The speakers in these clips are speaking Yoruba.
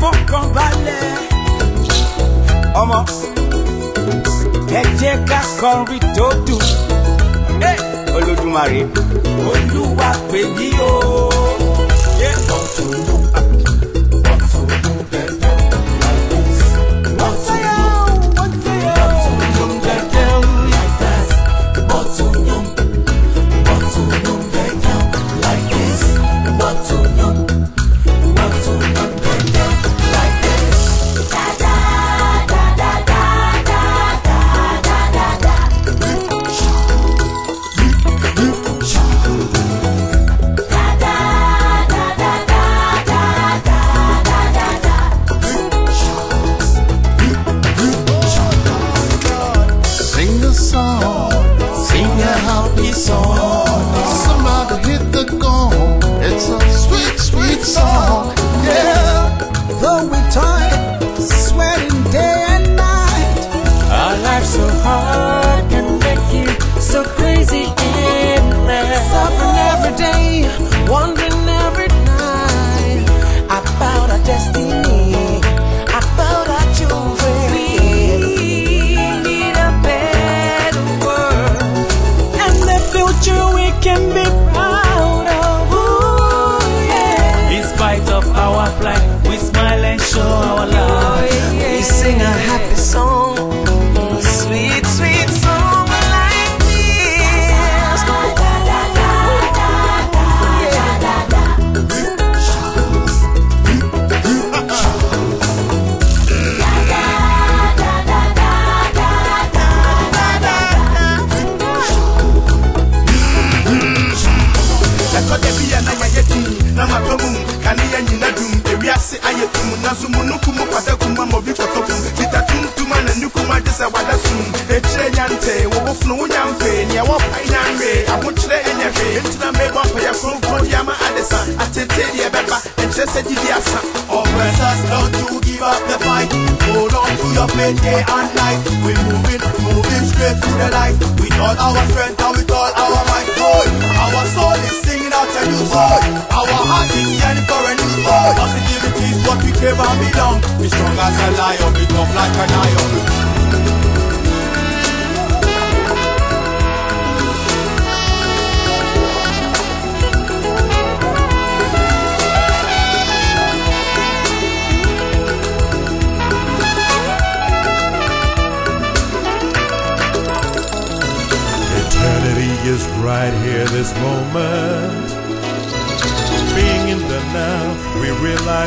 fọkàn balẹ̀ ọmọ ẹ jẹ́ ká kọrin tó dùn Olódùmarè Olúwa pè mí o. Yeah. je sais Didi Assa. Oppressors, don't you give up the fight. Hold on to your faith day and night. We're moving, moving straight to the light. With all our strength and with all our might, boy. Our soul is singing out a new song. Our heart is yearning for a new boy. Positivity is what we crave and belong. We're strong as a lion, we tough like an iron.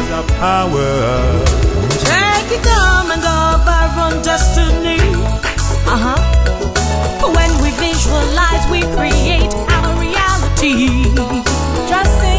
has a power. Take it come and go of our own destiny. Uh huh. When we visualize, we create our reality. Trust in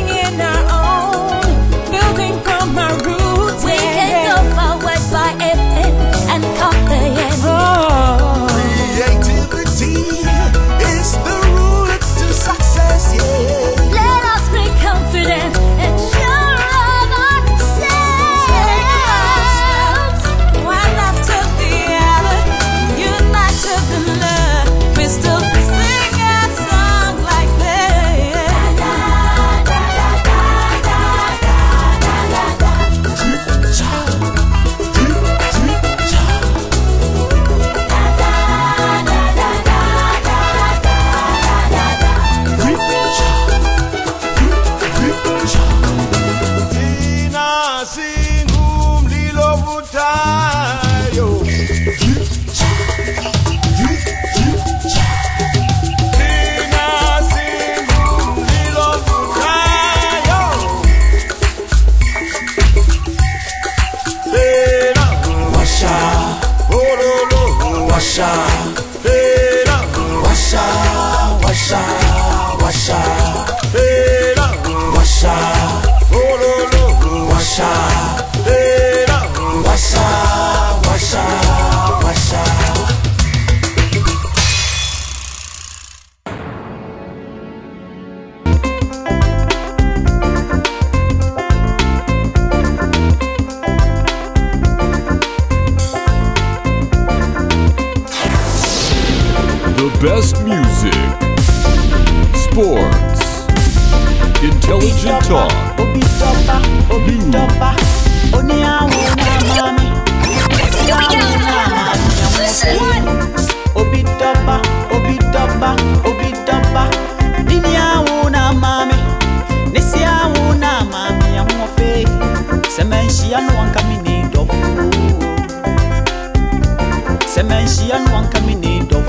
and one coming in of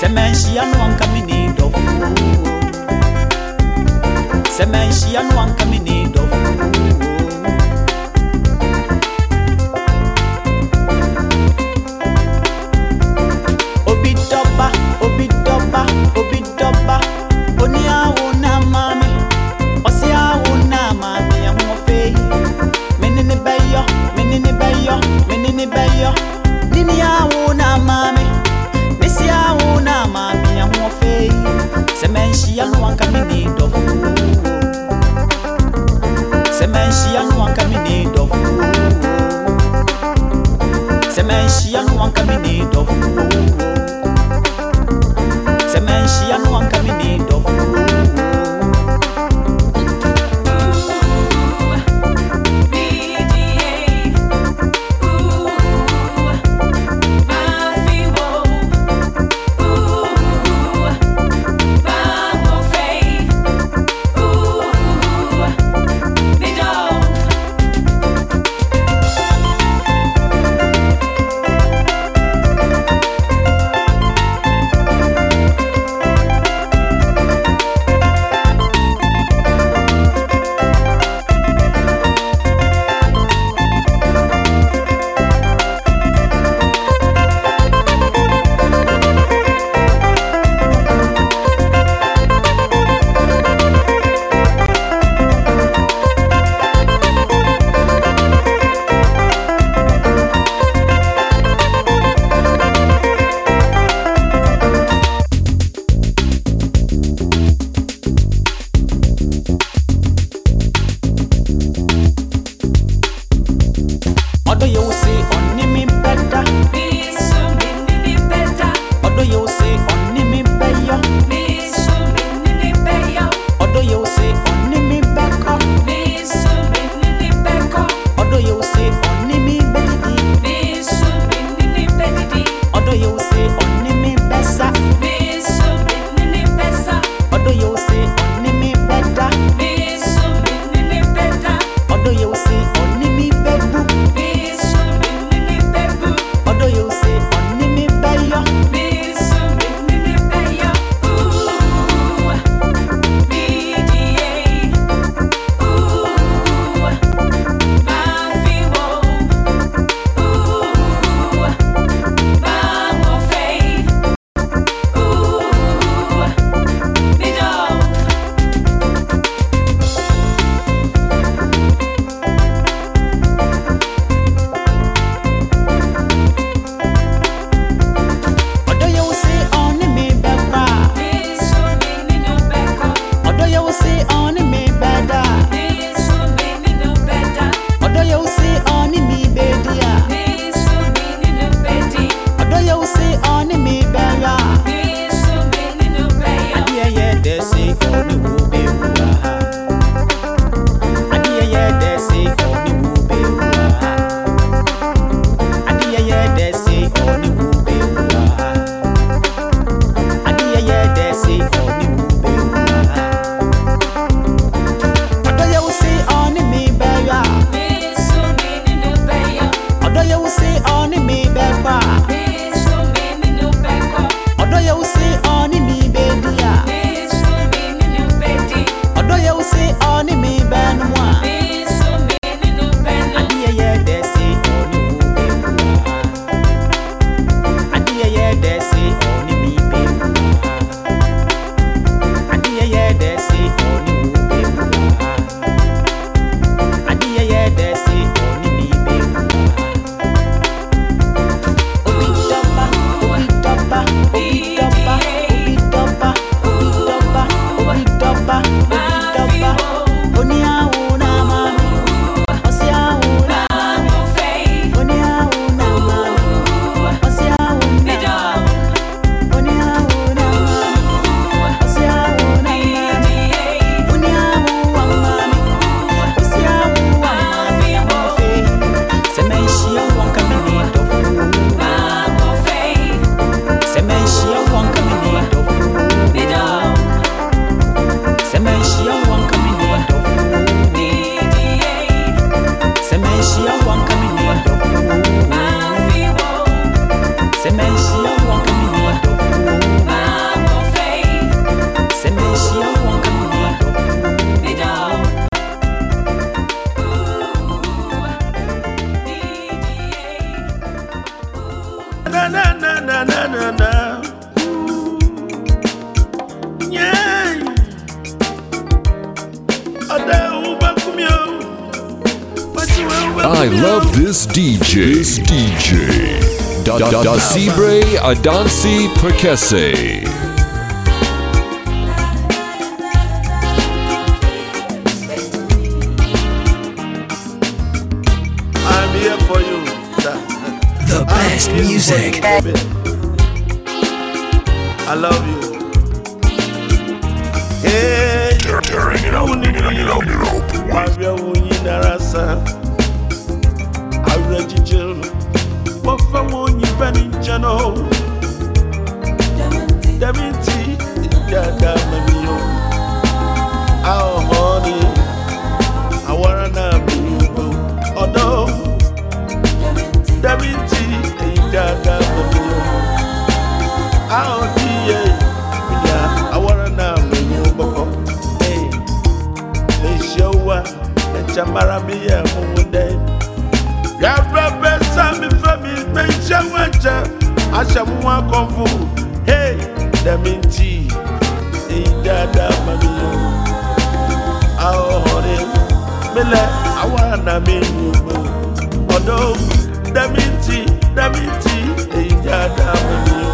Semen she and one coming in of Semen she and one coming see, não know one coming DJ Da Da Da Sibre Adansi Perkese. The best music. I love you. Hey, tearing it up, tearing it up, tearing it up. rejijil bofa wonyi bani jano daminti awara na miyubo odo daminti dada mamiyo awo diye miya awara na miyubo eh leshowa echamara miya mumude yàrá bẹ sami fẹmi gbé iṣẹ wọn jẹ aṣẹmu wọn kàn fún hey dẹmi ti èyí dáadáa mami yẹn o àwọn ọ̀rẹ́ mílẹ̀ àwọn àna mi yẹn o ọ̀dọ́ dẹmi ti dẹmi ti èyí dáadáa mami yẹn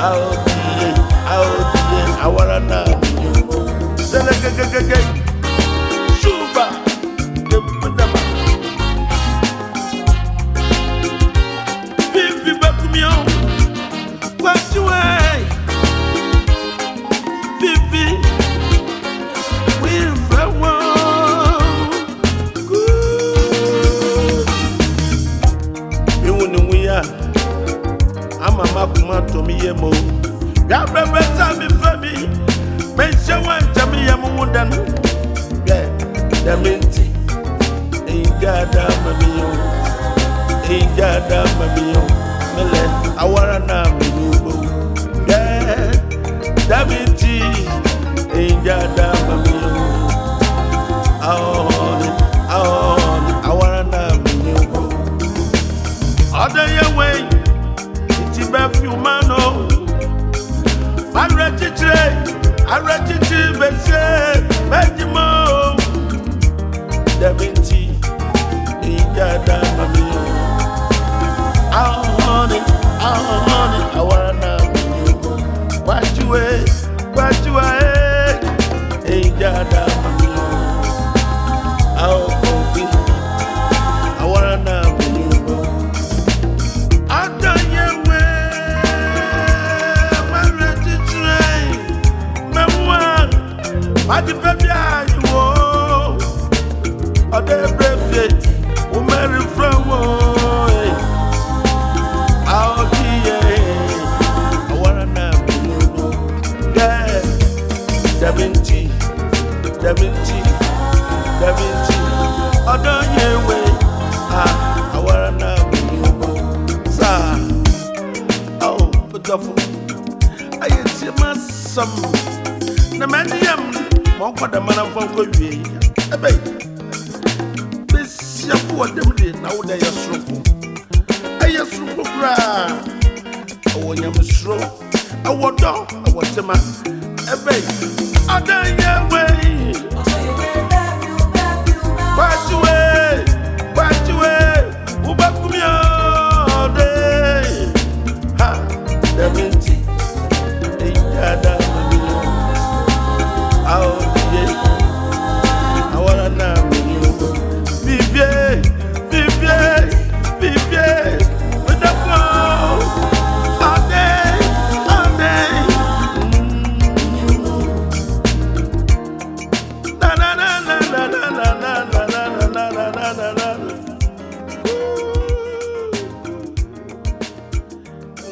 o àwọn òbí yẹn àwọn òbí yẹn àwọn mi yẹn o Damenti, Ingada Mamio, Ingada Mamio, Mele, Awarana Minubo, Damenti, Ingada Mamio, Aon, Aon, Awarana Minubo. Other your way, it's a bad humano. I'm ready to trade, I'm ready to be saved, da binti Ija da mami Our honey, our honey I wanna be you What you is, what you are Ija da mami Our coffee I wanna be you After you win My rich train My one My baby I you ọdẹ brèfé wò mẹ́rin fúlẹ̀ wọ́n ẹ̀ eh. àwọn kì í yẹ àwọn ẹ̀nà ìbílẹ̀ lọ dẹ́ dẹ́bi ntì dẹ́bi ntì dẹ́bi ntì ọdọ yẹn wẹ̀ àwọn ẹ̀nà ìbílẹ̀ lọ sáà ọ̀ pẹ̀tọ́fù ayé tí a máa sọ̀mù na mẹ́ni yẹn mọ̀ ọ́kọ̀ dàmánà fọ́nkọ́ wíyẹ yìí ẹ bẹ́ẹ̀. what them did now they are stroke. I am stroke cry. I want your stroke. I want dog. I want him. A baby. I done your way. But you